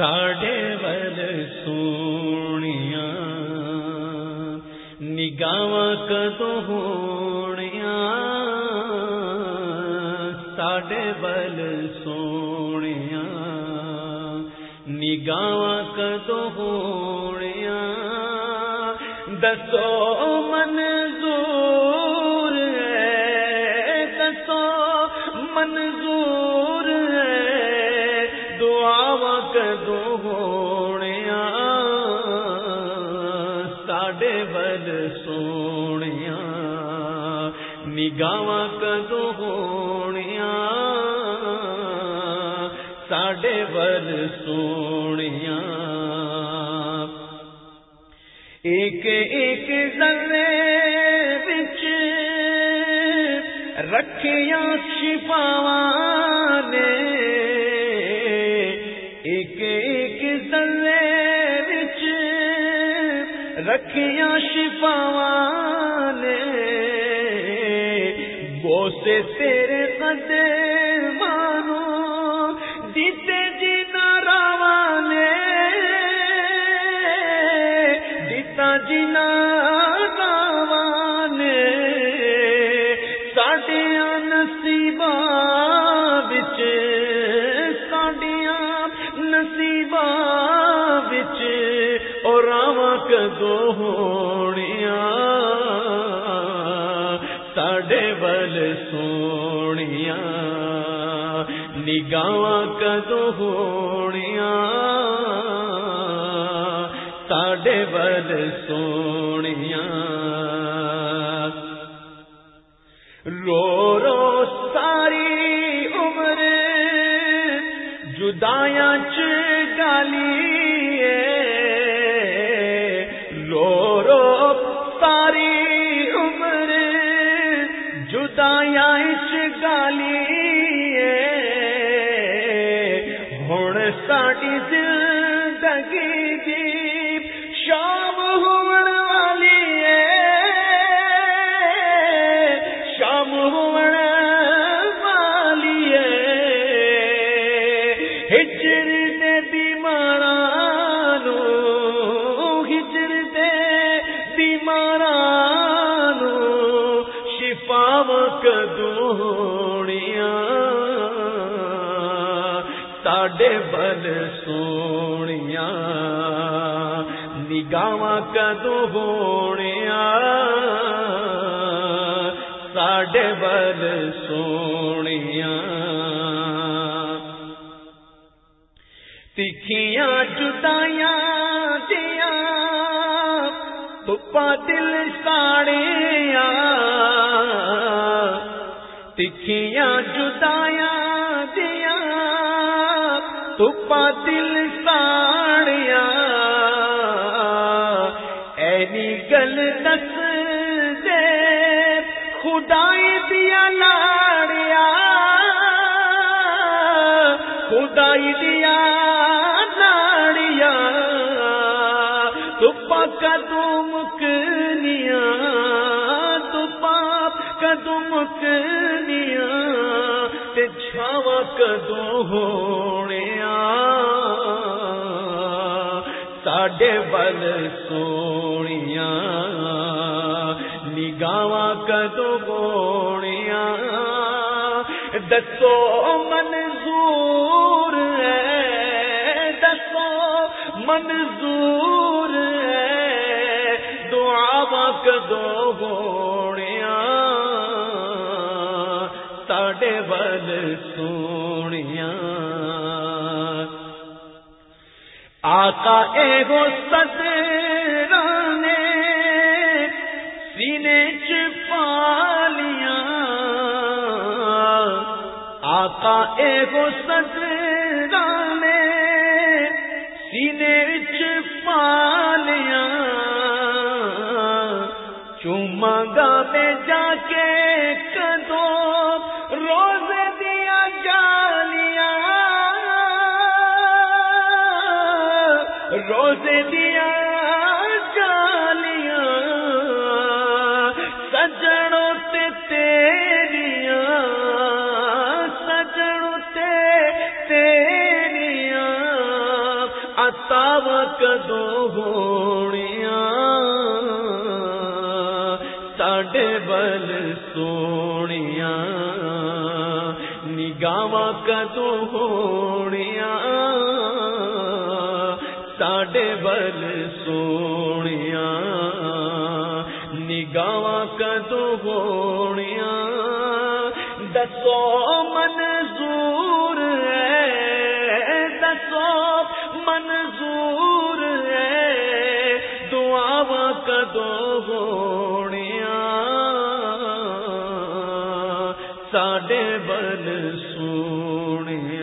ساڈے ول سونیا نگاہ کدو ہونیا ساڈے ول سونیا نگاہ کدو ہونیا دسو ساڈے بل سونے نگاہ کدو ہونے ساڈے بل سونے ایک ایک ذرے بچ رکھیا شفا نے رکھیا شفا نے بوسے تیرے قدے مانو دیتے جی ناراوانے جنا نے ساڈیا نصیب بچ ساڈیا نصیب بچ اور کدو ساڈے بل سونیا نگاہ کدو ہونیا ساڈے بل سونیا رو رو ساری عمر جدایا چالی رو جدایا چالی ہوں ساری زندگی دی شام ہونے والی ہے۔ شام ہونے والی ہے۔ ہجر دے بیمار ہجر دے بیمار شفا کدو ساڈے بل سونیا۔ نگاہ کدو ہونے ساڈے بل سونے تکھیاں جتایا دیا دل ساڑیا تکھیاں جتایا تپا دل ساڑیا گل دس دے خدائی دیا لاڑیا خدائی دیا لاڑیا تو کدو مکنیا تو پاپ کدو مکنیا چھاوا کدو ہونے ساڈے بل سونیا نگاہ کدو بونیا دسو منظور ہے، دسو منظور ہے۔ دعا کدو بونیا ساڈے بل سونیا آقا اے گو سدرانے سینے چ پالیاں آقا اے گو سدرانے سینے دیا جالیاں سجڑوں تے تیریاں سجڑوں تے تیریاں۔ اتاو کدو ہونیا ساڈے بل سونیا نگاہ کدو ہونیا ساڈے بل سویا نگاہ کدو ہویا دسو منظور ہے، دسو منظور ہے دعو کدو ہویا ساڈے بل سویا